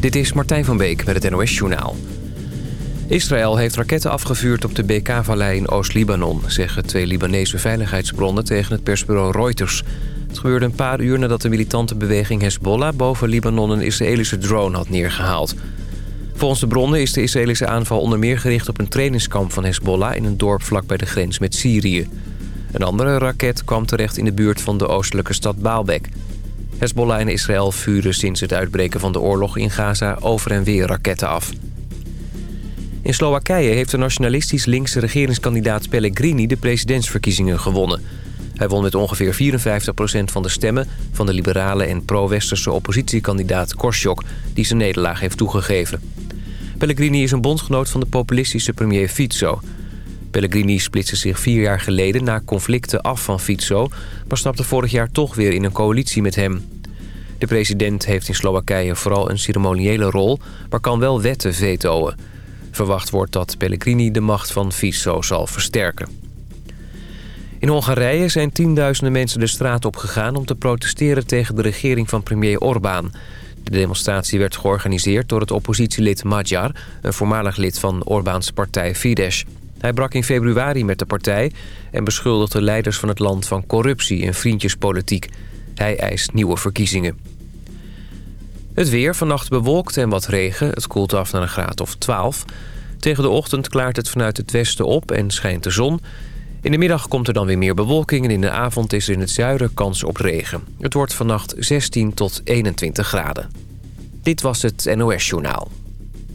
Dit is Martijn van Beek met het NOS-journaal. Israël heeft raketten afgevuurd op de BK-vallei in Oost-Libanon... zeggen twee Libanese veiligheidsbronnen tegen het persbureau Reuters. Het gebeurde een paar uur nadat de militante beweging Hezbollah... boven Libanon een Israëlische drone had neergehaald. Volgens de bronnen is de Israëlische aanval onder meer gericht op een trainingskamp van Hezbollah... in een dorp vlakbij de grens met Syrië. Een andere raket kwam terecht in de buurt van de oostelijke stad Baalbek... Hezbollah en Israël vuren sinds het uitbreken van de oorlog in Gaza over en weer raketten af. In Slowakije heeft de nationalistisch linkse regeringskandidaat Pellegrini de presidentsverkiezingen gewonnen. Hij won met ongeveer 54% van de stemmen van de liberale en pro-westerse oppositiekandidaat Korschok, die zijn nederlaag heeft toegegeven. Pellegrini is een bondgenoot van de populistische premier Fico. Pellegrini splitste zich vier jaar geleden na conflicten af van Fico... maar stapte vorig jaar toch weer in een coalitie met hem. De president heeft in Slowakije vooral een ceremoniële rol... maar kan wel wetten vetoen. Verwacht wordt dat Pellegrini de macht van Fico zal versterken. In Hongarije zijn tienduizenden mensen de straat op gegaan... om te protesteren tegen de regering van premier Orbán. De demonstratie werd georganiseerd door het oppositielid Magyar... een voormalig lid van Orbáns partij Fidesz. Hij brak in februari met de partij en beschuldigde leiders van het land van corruptie en vriendjespolitiek. Hij eist nieuwe verkiezingen. Het weer, vannacht bewolkt en wat regen. Het koelt af naar een graad of 12. Tegen de ochtend klaart het vanuit het westen op en schijnt de zon. In de middag komt er dan weer meer bewolking... en in de avond is er in het zuiden kans op regen. Het wordt vannacht 16 tot 21 graden. Dit was het NOS Journaal.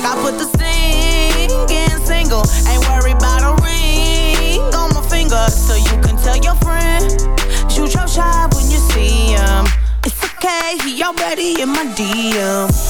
chick. I put the singing single. Ain't worried about a ring on my finger. So you can tell your friend. Shoot your shot when you see him. It's okay, he already in my DM.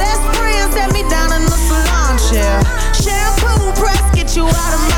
Best friends set me down in the salon chair. Shampoo press get you out of my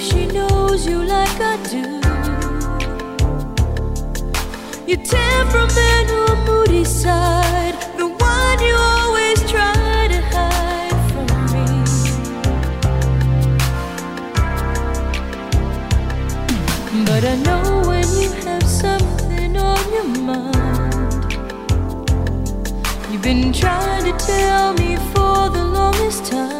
if she knows you like I do. Your temperamental, moody side, the one you always try to hide from me. But I know when you have something on your mind, you've been trying to tell me for the longest time.